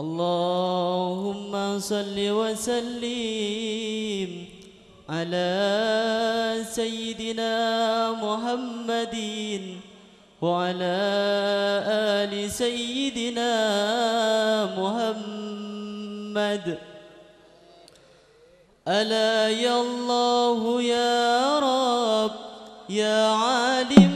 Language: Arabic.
اللهم صل وسلم على سيدنا محمد وعلى آل سيدنا محمد. ألا يا الله يا رب يا عالم